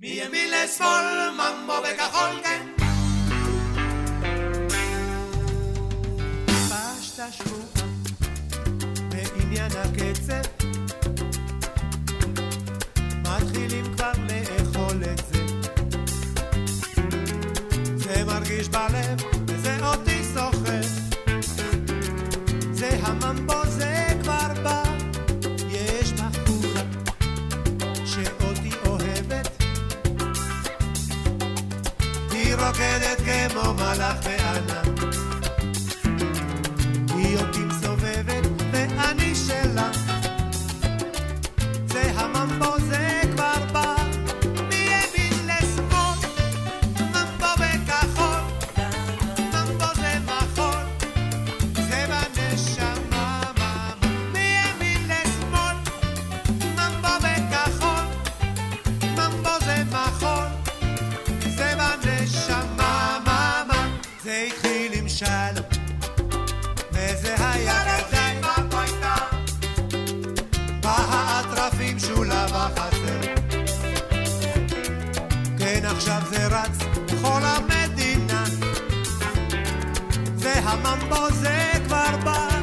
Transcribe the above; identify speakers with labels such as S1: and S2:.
S1: מימין לשמאל ממבו וכחול כן.
S2: פשת השמועה בעניין הקצב מתחילים כבר לאכול את זה זה מרגיש בלב i'm gonna get a game נמשל וזה היה קטן. בהעטרפים שולה בחצר. כן, עכשיו זה רץ בכל המדינה, והממבו זה כבר בא.